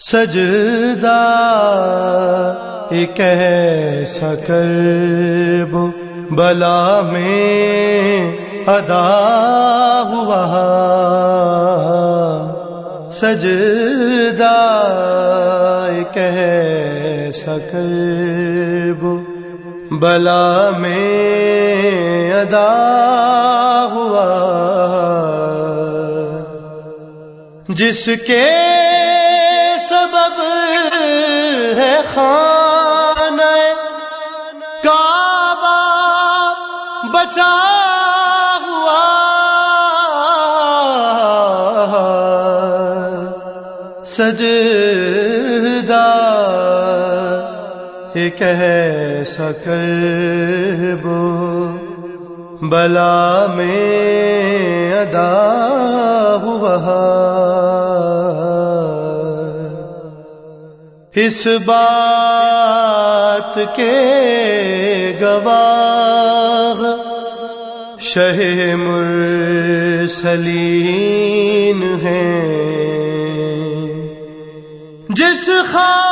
سجدہ ایک ایسا کرب بلا میں ادا ہوا۔ سجدہ ایک ایسا کرب بلا میں ادا ہوا۔ جس کے ایک ایسا کربو بلا میں ادا ہوا اس بات کے گواہ شہ مرسلین ہیں۔ جس خاک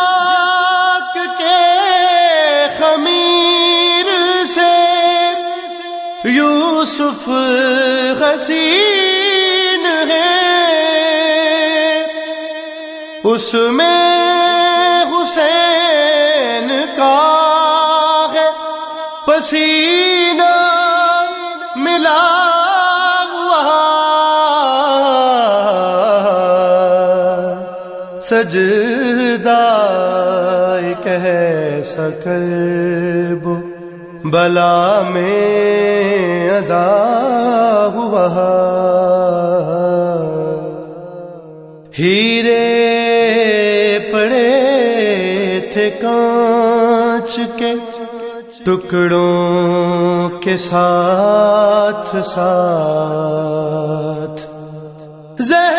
یوسف حسین ہے۔ اس میں حسین کا ہے۔ پسینہ ملا ہوا۔ سجدہ کہ سکرب بلا میں ادا ہوا ہیرے پڑے تھے کانچ کے ٹکڑوں کے ساتھ ساتھ۔ زہران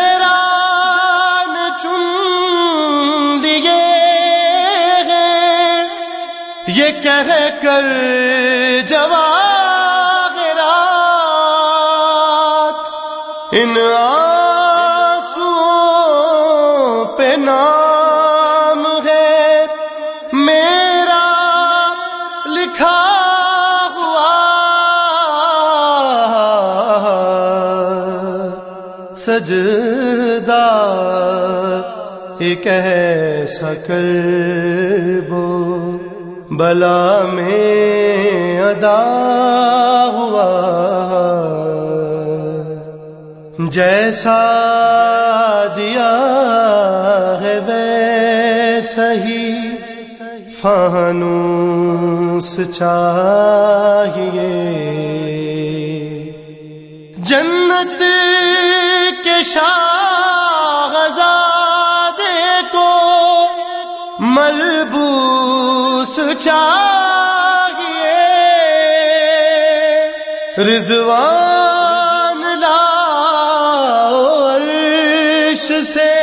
کہہ کر جواہرات ان آنسو پہ نام ہے میرا لکھا ہوا۔ سجدہ ایک ایسا کربو بلا میں ادا ہوا۔ جیسا دیا ہے ویسا ہی فانوس چاہیے۔ جنت کے شاہزادے کو ملبوس چاہیے۔ رضوان لاؤ عرش سے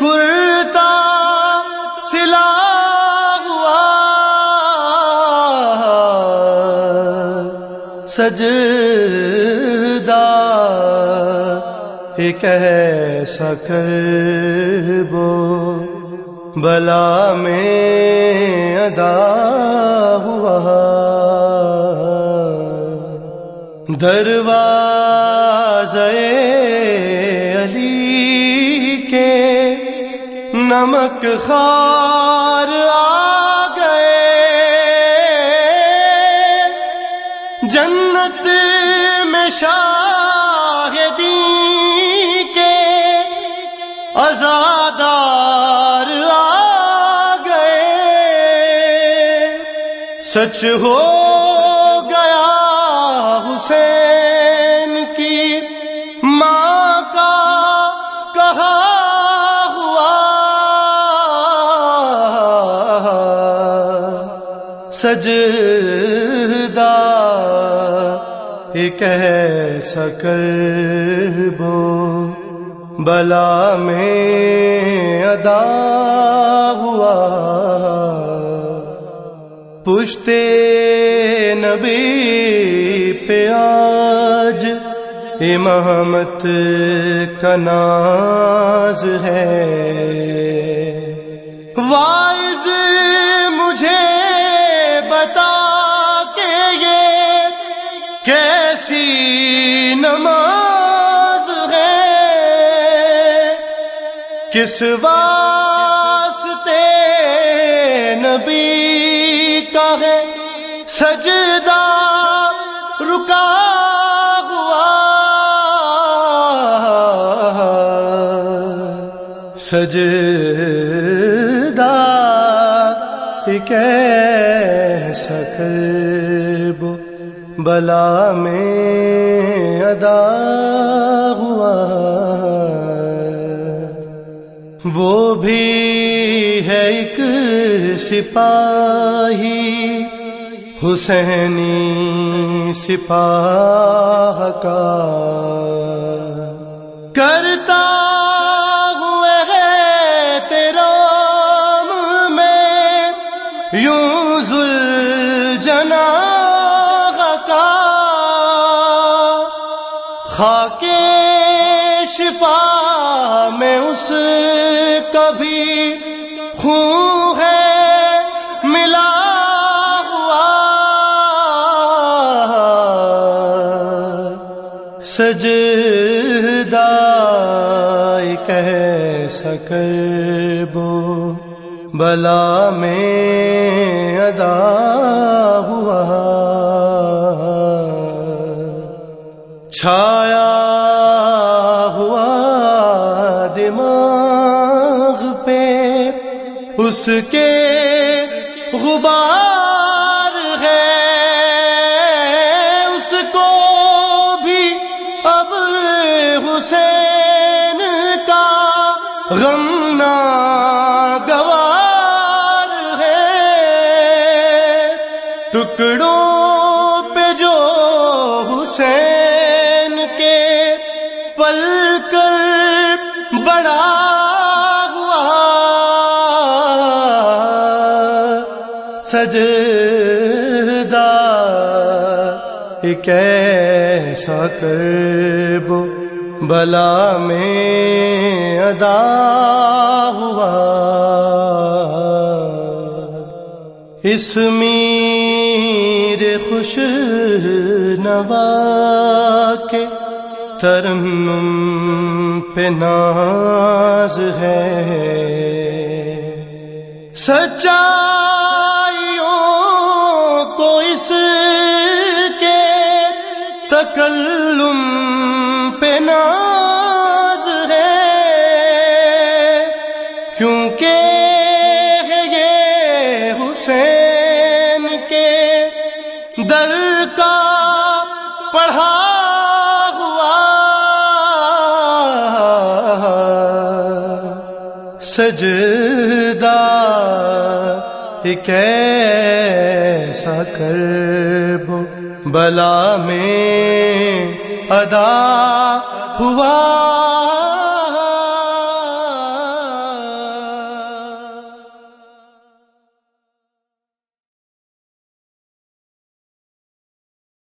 کرتا سلا ہوا۔ سجدہ ایک ایسا کربو۔ بلا میں ادا ہوا۔ دروازے علی کے نمک خار آ گئے۔ جنت میں شاہدی سچ ہو گیا حسین کی ماں کا کہا ہوا۔ سجدہ ایک ایسا کربو بلا میں ادا ہوا۔ پشتے نبی پہ آج امامت کا ناز ہے۔ وائز مجھے بتا کے یہ کیسی نماز ہے۔ کس واسطے سجدہ کیسا کرب بلا میں ادا ہوا وہ بھی ہے ایک سپاہی، حسینی سپاہ کا۔ میں اس کبھی خون ہے ملا سجدہ کیسا کربو بلا میں ادا ہوا۔ چھایا اس کے غبار سجدہ کیسا کرب بلا میں ادا ہوا۔ اس میر خوش نوا کے ترنم پہ ناز ہے۔ سچائیوں در کا پڑھا ہوا سجدہ کیسا کرب بلا میں ادا ہوا